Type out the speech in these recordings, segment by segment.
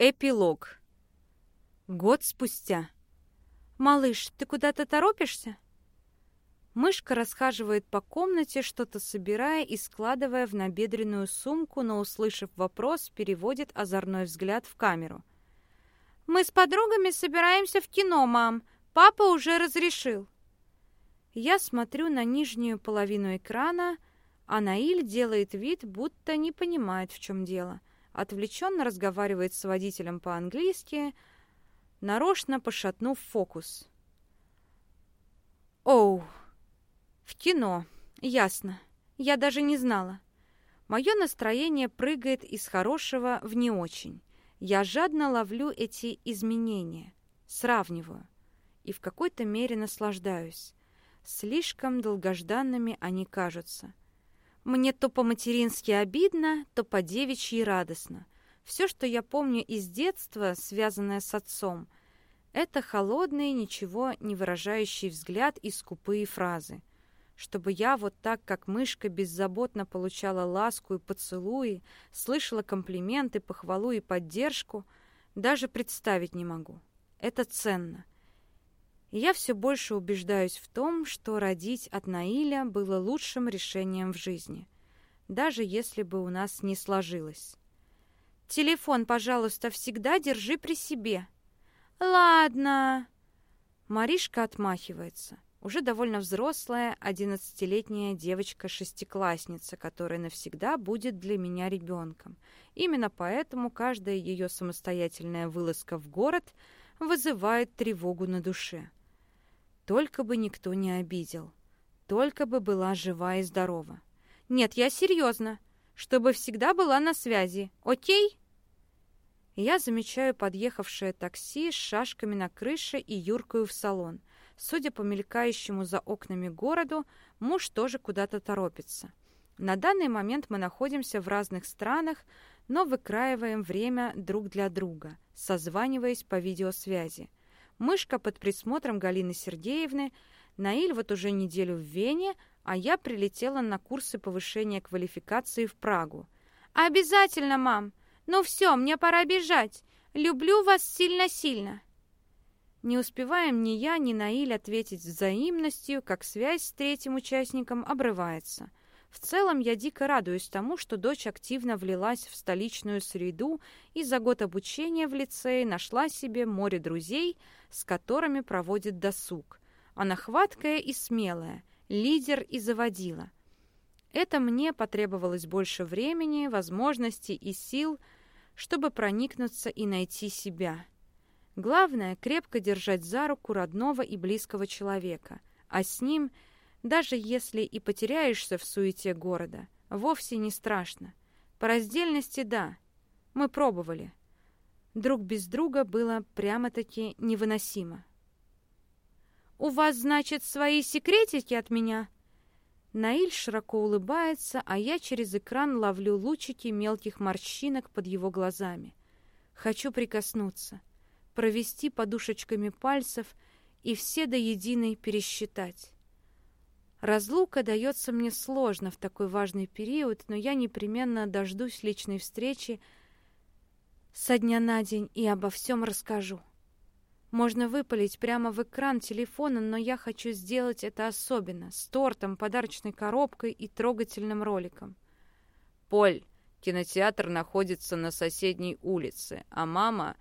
Эпилог. Год спустя. «Малыш, ты куда-то торопишься?» Мышка расхаживает по комнате, что-то собирая и складывая в набедренную сумку, но, услышав вопрос, переводит озорной взгляд в камеру. «Мы с подругами собираемся в кино, мам. Папа уже разрешил». Я смотрю на нижнюю половину экрана, а Наиль делает вид, будто не понимает, в чем дело. Отвлеченно разговаривает с водителем по-английски, нарочно пошатнув фокус. «Оу, в кино. Ясно. Я даже не знала. Мое настроение прыгает из хорошего в не очень. Я жадно ловлю эти изменения, сравниваю и в какой-то мере наслаждаюсь. Слишком долгожданными они кажутся. Мне то по-матерински обидно, то по-девичьи радостно. Все, что я помню из детства, связанное с отцом, это холодный, ничего не выражающий взгляд и скупые фразы чтобы я вот так, как мышка, беззаботно получала ласку и поцелуи, слышала комплименты, похвалу и поддержку, даже представить не могу. Это ценно. Я все больше убеждаюсь в том, что родить от Наиля было лучшим решением в жизни, даже если бы у нас не сложилось. «Телефон, пожалуйста, всегда держи при себе». «Ладно». Маришка отмахивается уже довольно взрослая, одиннадцатилетняя девочка-шестиклассница, которая навсегда будет для меня ребенком. Именно поэтому каждая ее самостоятельная вылазка в город вызывает тревогу на душе. Только бы никто не обидел. Только бы была жива и здорова. Нет, я серьезно. Чтобы всегда была на связи. Окей? Я замечаю подъехавшее такси с шашками на крыше и юркаю в салон. Судя по мелькающему за окнами городу, муж тоже куда-то торопится. На данный момент мы находимся в разных странах, но выкраиваем время друг для друга, созваниваясь по видеосвязи. Мышка под присмотром Галины Сергеевны, Наиль вот уже неделю в Вене, а я прилетела на курсы повышения квалификации в Прагу. «Обязательно, мам! Ну все, мне пора бежать! Люблю вас сильно-сильно!» Не успеваем ни я, ни Наиль ответить взаимностью, как связь с третьим участником обрывается. В целом я дико радуюсь тому, что дочь активно влилась в столичную среду и за год обучения в лицее нашла себе море друзей, с которыми проводит досуг. Она хваткая и смелая, лидер и заводила. Это мне потребовалось больше времени, возможностей и сил, чтобы проникнуться и найти себя. Главное — крепко держать за руку родного и близкого человека, а с ним, даже если и потеряешься в суете города, вовсе не страшно. По раздельности — да, мы пробовали. Друг без друга было прямо-таки невыносимо. «У вас, значит, свои секретики от меня?» Наиль широко улыбается, а я через экран ловлю лучики мелких морщинок под его глазами. Хочу прикоснуться провести подушечками пальцев и все до единой пересчитать. Разлука дается мне сложно в такой важный период, но я непременно дождусь личной встречи со дня на день и обо всем расскажу. Можно выпалить прямо в экран телефона, но я хочу сделать это особенно, с тортом, подарочной коробкой и трогательным роликом. «Поль, кинотеатр находится на соседней улице, а мама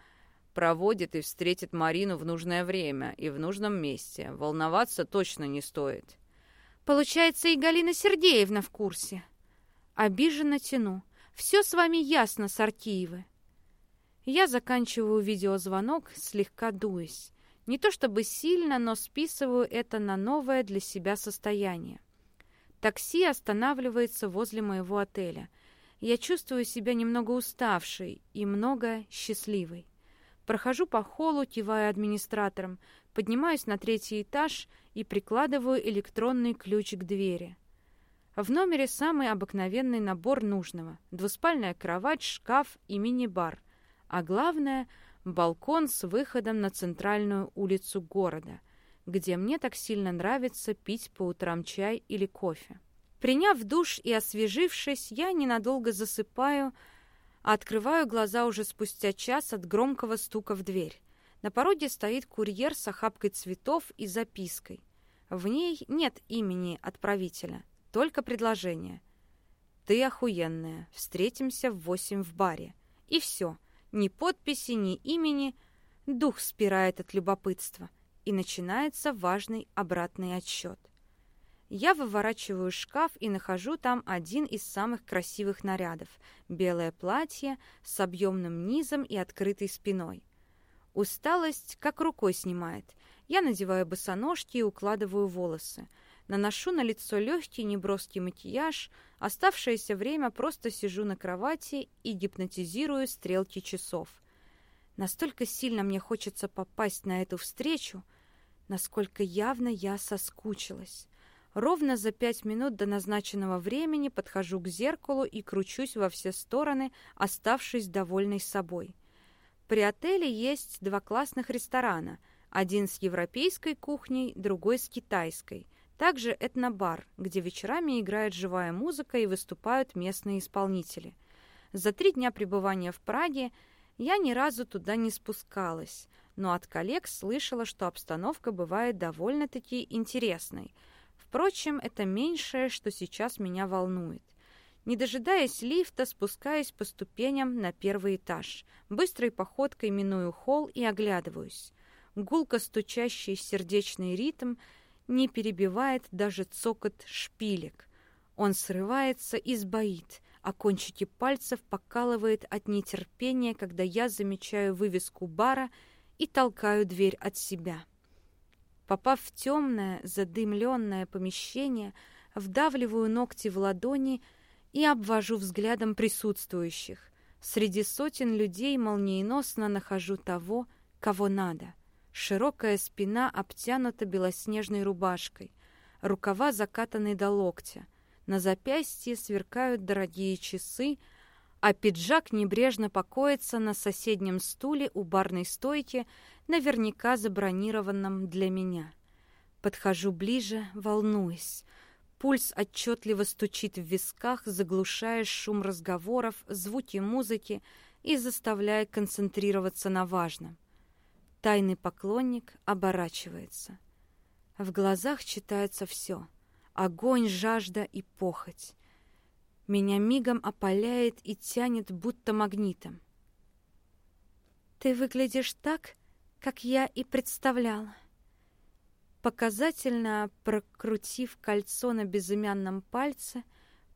проводит и встретит Марину в нужное время и в нужном месте. Волноваться точно не стоит. Получается, и Галина Сергеевна в курсе. Обиженно тяну. Все с вами ясно, Сартиевы. Я заканчиваю видеозвонок, слегка дуясь. Не то чтобы сильно, но списываю это на новое для себя состояние. Такси останавливается возле моего отеля. Я чувствую себя немного уставшей и много счастливой. Прохожу по холлу, кивая администратором, поднимаюсь на третий этаж и прикладываю электронный ключ к двери. В номере самый обыкновенный набор нужного. Двуспальная кровать, шкаф и мини-бар. А главное — балкон с выходом на центральную улицу города, где мне так сильно нравится пить по утрам чай или кофе. Приняв душ и освежившись, я ненадолго засыпаю, а открываю глаза уже спустя час от громкого стука в дверь. На пороге стоит курьер с охапкой цветов и запиской. В ней нет имени отправителя, только предложение. «Ты охуенная, встретимся в восемь в баре». И все, ни подписи, ни имени. Дух спирает от любопытства, и начинается важный обратный отсчет. Я выворачиваю шкаф и нахожу там один из самых красивых нарядов – белое платье с объемным низом и открытой спиной. Усталость как рукой снимает. Я надеваю босоножки и укладываю волосы. Наношу на лицо легкий неброский макияж, оставшееся время просто сижу на кровати и гипнотизирую стрелки часов. Настолько сильно мне хочется попасть на эту встречу, насколько явно я соскучилась. Ровно за пять минут до назначенного времени подхожу к зеркалу и кручусь во все стороны, оставшись довольной собой. При отеле есть два классных ресторана. Один с европейской кухней, другой с китайской. Также этнобар, где вечерами играет живая музыка и выступают местные исполнители. За три дня пребывания в Праге я ни разу туда не спускалась, но от коллег слышала, что обстановка бывает довольно-таки интересной – Впрочем, это меньшее, что сейчас меня волнует. Не дожидаясь лифта, спускаюсь по ступеням на первый этаж. Быстрой походкой миную холл и оглядываюсь. Гулко стучащий сердечный ритм не перебивает даже цокот шпилек. Он срывается и сбоит, а кончики пальцев покалывает от нетерпения, когда я замечаю вывеску бара и толкаю дверь от себя. Попав в темное, задымленное помещение, вдавливаю ногти в ладони и обвожу взглядом присутствующих. Среди сотен людей молниеносно нахожу того, кого надо. Широкая спина обтянута белоснежной рубашкой, рукава закатаны до локтя. На запястье сверкают дорогие часы, а пиджак небрежно покоится на соседнем стуле у барной стойки, наверняка забронированном для меня. Подхожу ближе, волнуясь. Пульс отчетливо стучит в висках, заглушая шум разговоров, звуки музыки и заставляя концентрироваться на важном. Тайный поклонник оборачивается. В глазах читается все — огонь, жажда и похоть. Меня мигом опаляет и тянет, будто магнитом. «Ты выглядишь так, как я и представляла». Показательно прокрутив кольцо на безымянном пальце,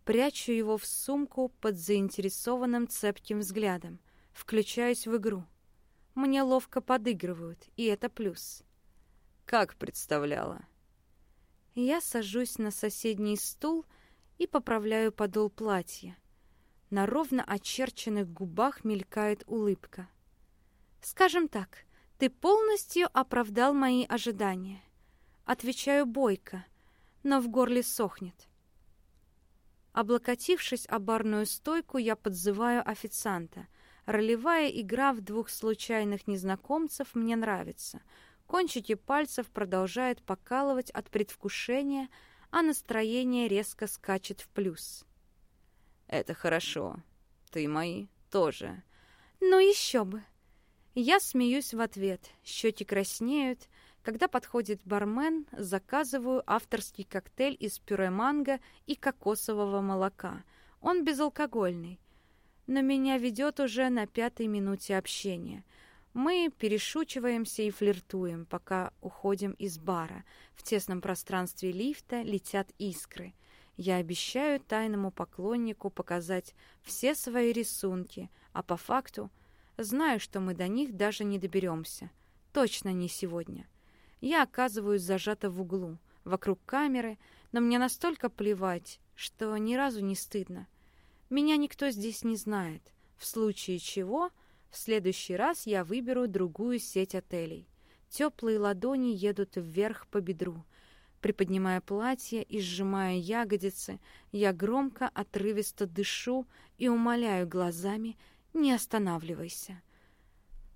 прячу его в сумку под заинтересованным цепким взглядом, включаюсь в игру. Мне ловко подыгрывают, и это плюс. «Как представляла?» Я сажусь на соседний стул и поправляю подол платья. На ровно очерченных губах мелькает улыбка. «Скажем так, ты полностью оправдал мои ожидания». Отвечаю бойко, но в горле сохнет. Облокотившись о барную стойку, я подзываю официанта. Ролевая игра в двух случайных незнакомцев мне нравится. Кончики пальцев продолжают покалывать от предвкушения, а настроение резко скачет в плюс. «Это хорошо. Ты мои тоже». «Ну еще бы!» Я смеюсь в ответ, щеки краснеют, когда подходит бармен, заказываю авторский коктейль из пюре манго и кокосового молока. Он безалкогольный. Но меня ведет уже на пятой минуте общения. Мы перешучиваемся и флиртуем, пока уходим из бара. В тесном пространстве лифта летят искры. Я обещаю тайному поклоннику показать все свои рисунки, а по факту знаю, что мы до них даже не доберемся. Точно не сегодня. Я оказываюсь зажата в углу, вокруг камеры, но мне настолько плевать, что ни разу не стыдно. Меня никто здесь не знает, в случае чего в следующий раз я выберу другую сеть отелей. Теплые ладони едут вверх по бедру. Приподнимая платье и сжимая ягодицы, я громко, отрывисто дышу и умоляю глазами «Не останавливайся».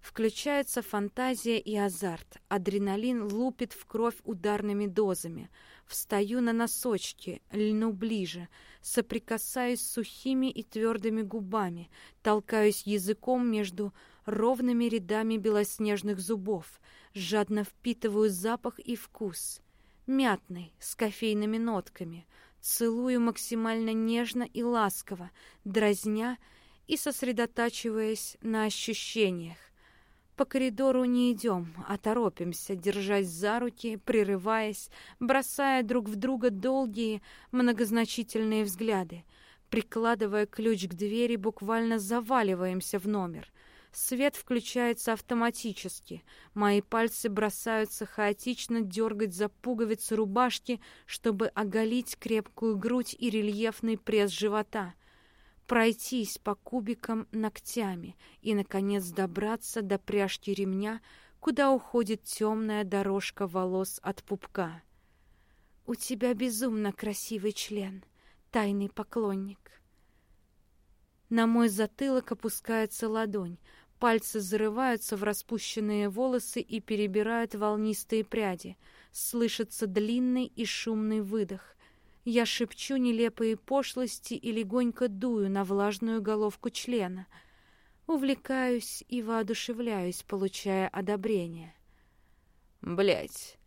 Включается фантазия и азарт. Адреналин лупит в кровь ударными дозами. Встаю на носочки, льну ближе, соприкасаюсь с сухими и твердыми губами, толкаюсь языком между ровными рядами белоснежных зубов, жадно впитываю запах и вкус. Мятный, с кофейными нотками. Целую максимально нежно и ласково, дразня и сосредотачиваясь на ощущениях. По коридору не идем, а торопимся, держась за руки, прерываясь, бросая друг в друга долгие, многозначительные взгляды. Прикладывая ключ к двери, буквально заваливаемся в номер. Свет включается автоматически. Мои пальцы бросаются хаотично дергать за пуговицы рубашки, чтобы оголить крепкую грудь и рельефный пресс живота — пройтись по кубикам ногтями и, наконец, добраться до пряжки ремня, куда уходит темная дорожка волос от пупка. «У тебя безумно красивый член, тайный поклонник». На мой затылок опускается ладонь, пальцы зарываются в распущенные волосы и перебирают волнистые пряди. Слышится длинный и шумный выдох. Я шепчу нелепые пошлости и легонько дую на влажную головку члена. Увлекаюсь и воодушевляюсь, получая одобрение. Блять,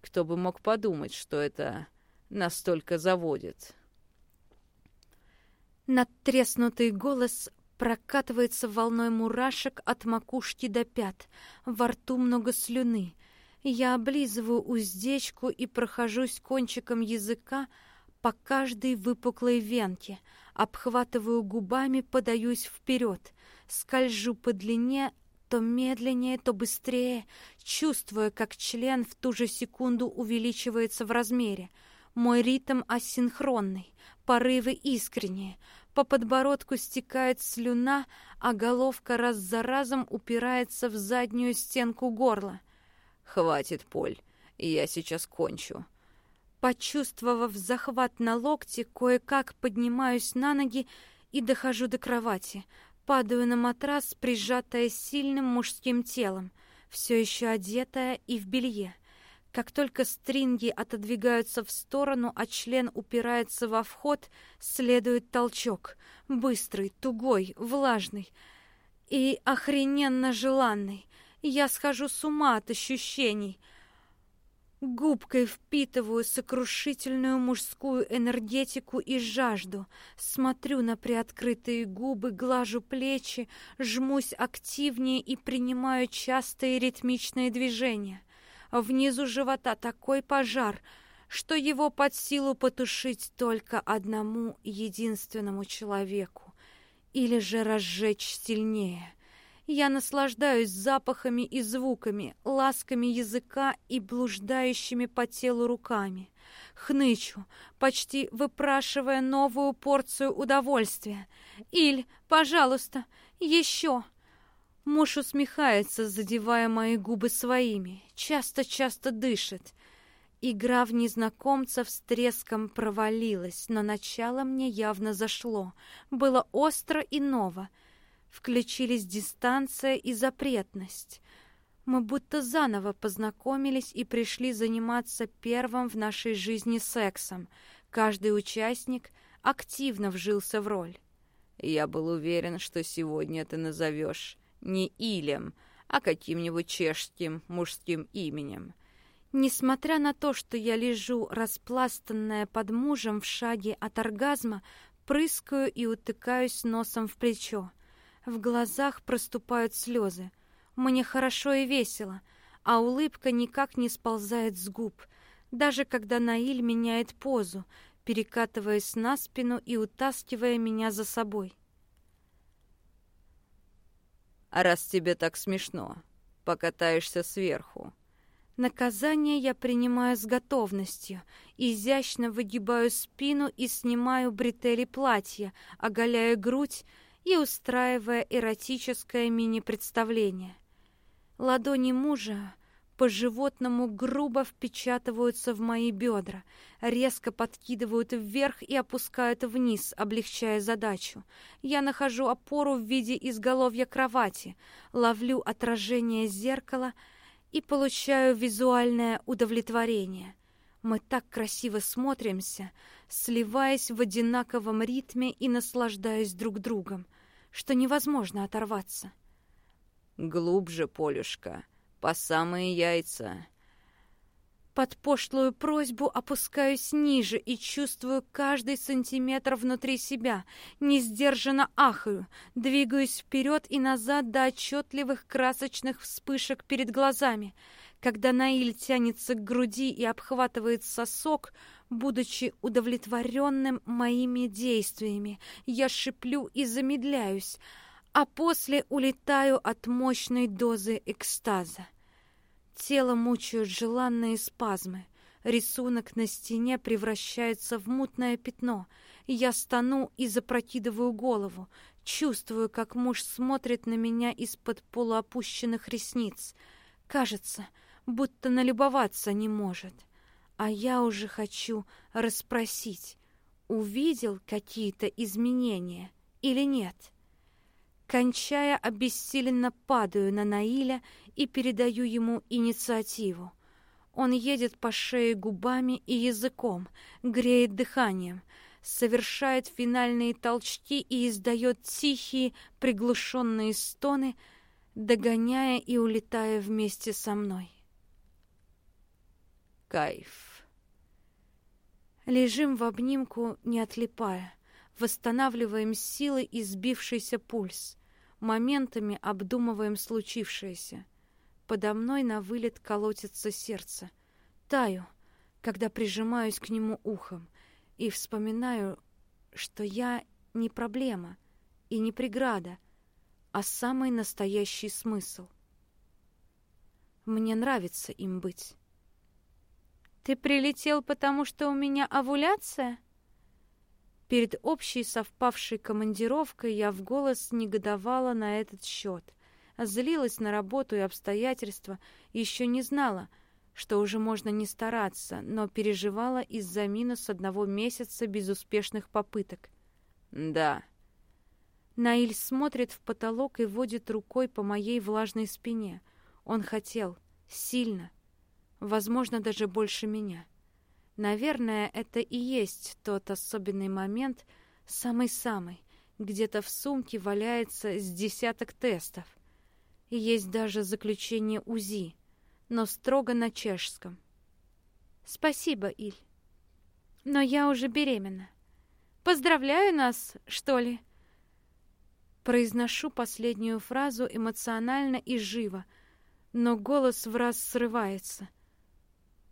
кто бы мог подумать, что это настолько заводит. Надтреснутый голос прокатывается волной мурашек от макушки до пят. Во рту много слюны. Я облизываю уздечку и прохожусь кончиком языка по каждой выпуклой венке, обхватываю губами, подаюсь вперед, скольжу по длине, то медленнее, то быстрее, чувствуя, как член в ту же секунду увеличивается в размере. Мой ритм асинхронный, порывы искренние. По подбородку стекает слюна, а головка раз за разом упирается в заднюю стенку горла. «Хватит, Поль, я сейчас кончу», Почувствовав захват на локте, кое-как поднимаюсь на ноги и дохожу до кровати. Падаю на матрас, прижатая сильным мужским телом, все еще одетая и в белье. Как только стринги отодвигаются в сторону, а член упирается во вход, следует толчок. Быстрый, тугой, влажный и охрененно желанный. Я схожу с ума от ощущений — Губкой впитываю сокрушительную мужскую энергетику и жажду. Смотрю на приоткрытые губы, глажу плечи, жмусь активнее и принимаю частые ритмичные движения. Внизу живота такой пожар, что его под силу потушить только одному единственному человеку или же разжечь сильнее. Я наслаждаюсь запахами и звуками, ласками языка и блуждающими по телу руками. Хнычу, почти выпрашивая новую порцию удовольствия. «Иль, пожалуйста, еще!» Муж усмехается, задевая мои губы своими, часто-часто дышит. Игра в незнакомцев с треском провалилась, но начало мне явно зашло. Было остро и ново — включились дистанция и запретность. Мы будто заново познакомились и пришли заниматься первым в нашей жизни сексом. Каждый участник активно вжился в роль. Я был уверен, что сегодня ты назовешь не Илем, а каким-нибудь чешским мужским именем. Несмотря на то, что я лежу распластанная под мужем в шаге от оргазма, прыскаю и утыкаюсь носом в плечо. В глазах проступают слезы. Мне хорошо и весело, а улыбка никак не сползает с губ, даже когда Наиль меняет позу, перекатываясь на спину и утаскивая меня за собой. «А раз тебе так смешно, покатаешься сверху», Наказание я принимаю с готовностью, изящно выгибаю спину и снимаю бретели платья, оголяя грудь, и устраивая эротическое мини-представление. Ладони мужа по-животному грубо впечатываются в мои бедра, резко подкидывают вверх и опускают вниз, облегчая задачу. Я нахожу опору в виде изголовья кровати, ловлю отражение зеркала и получаю визуальное удовлетворение. Мы так красиво смотримся, сливаясь в одинаковом ритме и наслаждаясь друг другом, что невозможно оторваться. «Глубже, Полюшка», по самые яйца. Под пошлую просьбу опускаюсь ниже и чувствую каждый сантиметр внутри себя, несдержанно ахаю, двигаюсь вперед и назад до отчетливых красочных вспышек перед глазами. Когда Наиль тянется к груди и обхватывает сосок, будучи удовлетворенным моими действиями, я шиплю и замедляюсь — а после улетаю от мощной дозы экстаза. Тело мучают желанные спазмы. Рисунок на стене превращается в мутное пятно. Я стану и запрокидываю голову. Чувствую, как муж смотрит на меня из-под полуопущенных ресниц. Кажется, будто налюбоваться не может. А я уже хочу расспросить, увидел какие-то изменения или нет. — Кончая, обессиленно падаю на Наиля и передаю ему инициативу. Он едет по шее губами и языком, греет дыханием, совершает финальные толчки и издает тихие, приглушенные стоны, догоняя и улетая вместе со мной. Кайф. Лежим в обнимку, не отлипая. Восстанавливаем силы и сбившийся пульс. Моментами обдумываем случившееся. Подо мной на вылет колотится сердце. Таю, когда прижимаюсь к нему ухом, и вспоминаю, что я не проблема и не преграда, а самый настоящий смысл. Мне нравится им быть. «Ты прилетел, потому что у меня овуляция?» Перед общей совпавшей командировкой я в голос негодовала на этот счет. Злилась на работу и обстоятельства, еще не знала, что уже можно не стараться, но переживала из-за минус одного месяца безуспешных попыток. «Да». Наиль смотрит в потолок и водит рукой по моей влажной спине. Он хотел. Сильно. Возможно, даже больше меня. Наверное, это и есть тот особенный момент, самый-самый. Где-то в сумке валяется с десяток тестов. Есть даже заключение УЗИ, но строго на чешском. Спасибо, Иль. Но я уже беременна. Поздравляю нас, что ли? Произношу последнюю фразу эмоционально и живо, но голос в раз срывается.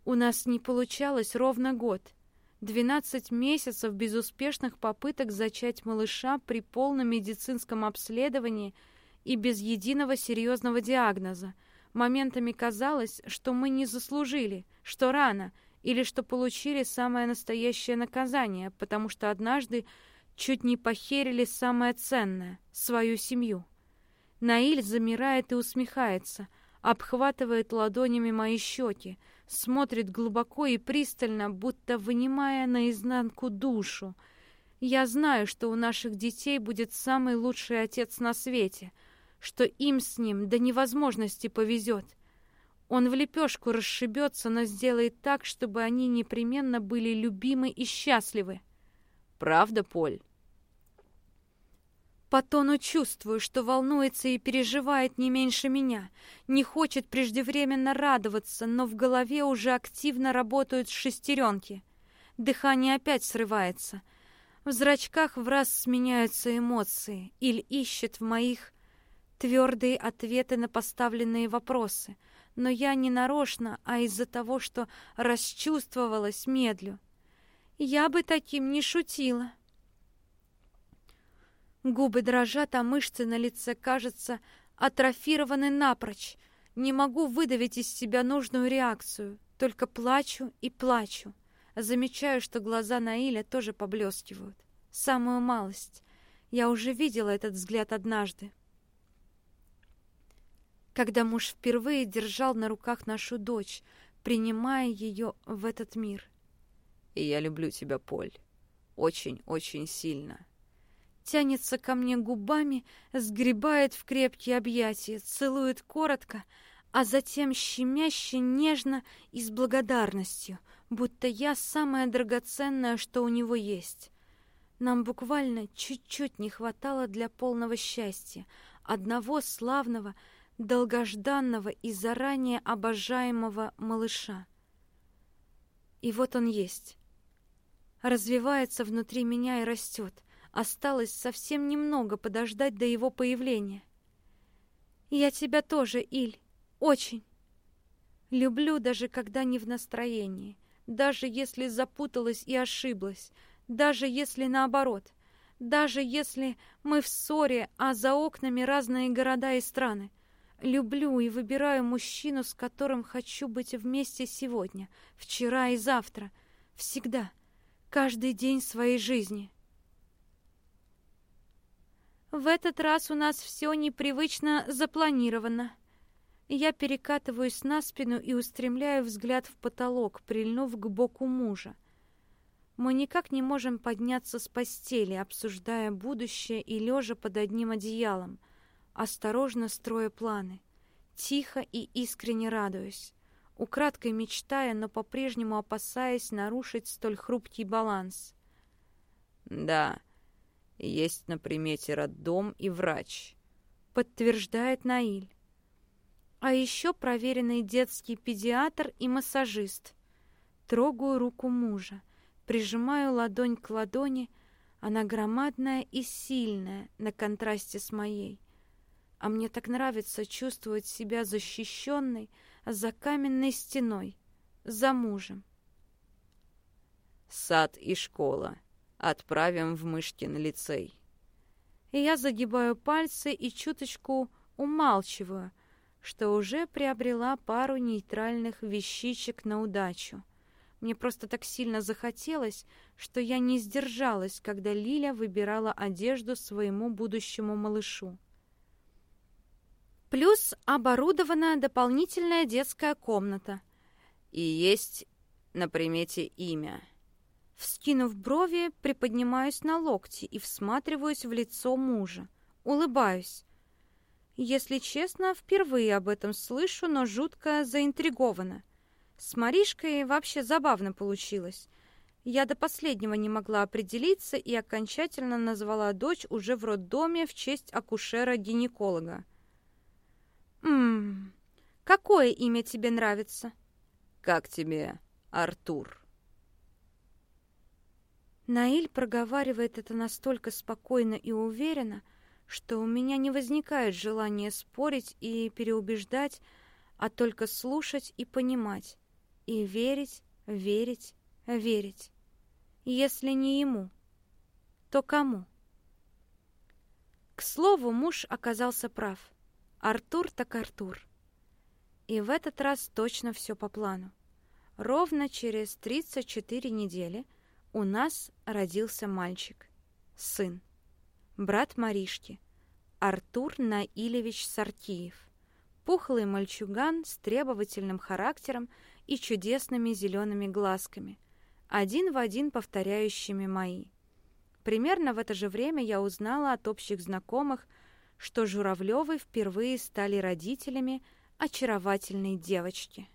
У нас не получалось ровно год. Двенадцать месяцев безуспешных попыток зачать малыша при полном медицинском обследовании и без единого серьезного диагноза. Моментами казалось, что мы не заслужили, что рано, или что получили самое настоящее наказание, потому что однажды чуть не похерили самое ценное — свою семью. Наиль замирает и усмехается, обхватывает ладонями мои щеки, смотрит глубоко и пристально, будто вынимая наизнанку душу. Я знаю, что у наших детей будет самый лучший отец на свете, что им с ним до невозможности повезет. Он в лепешку расшибется, но сделает так, чтобы они непременно были любимы и счастливы. Правда, Поль? По тону чувствую, что волнуется и переживает не меньше меня. Не хочет преждевременно радоваться, но в голове уже активно работают шестеренки. Дыхание опять срывается. В зрачках в раз сменяются эмоции. Иль ищет в моих твердые ответы на поставленные вопросы. Но я не нарочно, а из-за того, что расчувствовалась медлю. Я бы таким не шутила. Губы дрожат, а мышцы на лице, кажется, атрофированы напрочь. Не могу выдавить из себя нужную реакцию, только плачу и плачу. Замечаю, что глаза Наиля тоже поблескивают. Самую малость. Я уже видела этот взгляд однажды. когда муж впервые держал на руках нашу дочь, принимая ее в этот мир. Я люблю тебя, Поль. Очень-очень сильно. Тянется ко мне губами, сгребает в крепкие объятия, целует коротко, а затем щемяще нежно и с благодарностью, будто я самое драгоценное, что у него есть. Нам буквально чуть-чуть не хватало для полного счастья, одного славного, долгожданного и заранее обожаемого малыша. И вот он есть. Развивается внутри меня и растет. Осталось совсем немного подождать до его появления. Я тебя тоже, Иль, очень. Люблю даже когда не в настроении, даже если запуталась и ошиблась, даже если наоборот, даже если мы в ссоре, а за окнами разные города и страны. Люблю и выбираю мужчину, с которым хочу быть вместе сегодня, вчера и завтра, всегда, каждый день своей жизни. В этот раз у нас все непривычно запланировано. Я перекатываюсь на спину и устремляю взгляд в потолок, прильнув к боку мужа. Мы никак не можем подняться с постели, обсуждая будущее и лежа под одним одеялом, осторожно строя планы, тихо и искренне радуясь, украдкой мечтая, но по-прежнему опасаясь нарушить столь хрупкий баланс. «Да, есть на примете роддом и врач», — подтверждает Наиль. А еще проверенный детский педиатр и массажист. Трогаю руку мужа — Прижимаю ладонь к ладони, она громадная и сильная на контрасте с моей. А мне так нравится чувствовать себя защищенной за каменной стеной, за мужем. Сад и школа. Отправим в Мышкин лицей. Я загибаю пальцы и чуточку умалчиваю, что уже приобрела пару нейтральных вещичек на удачу. Мне просто так сильно захотелось, что я не сдержалась, когда Лиля выбирала одежду своему будущему малышу. Плюс оборудована дополнительная детская комната. И есть на примете имя. Вскинув брови, приподнимаюсь на локти и всматриваюсь в лицо мужа. Улыбаюсь. Если честно, впервые об этом слышу, но жутко заинтригована — с Маришкой вообще забавно получилось. Я до последнего не могла определиться и окончательно назвала дочь уже в роддоме в честь акушера-гинеколога. «Ммм, какое имя тебе нравится?» «Как тебе, Артур?» Наиль проговаривает это настолько спокойно и уверенно, что у меня не возникает желания спорить и переубеждать, а только слушать и понимать. И верить, верить, верить. Если не ему, то кому? К слову, муж оказался прав. Артур так Артур. И в этот раз точно все по плану. Ровно через 34 недели у нас родился мальчик, сын, брат Маришки, Артур Наилевич Сартиев. Пухлый мальчуган с требовательным характером и чудесными зелеными глазками, один в один повторяющими мои. Примерно в это же время я узнала от общих знакомых, что Журавлевы впервые стали родителями очаровательной девочки.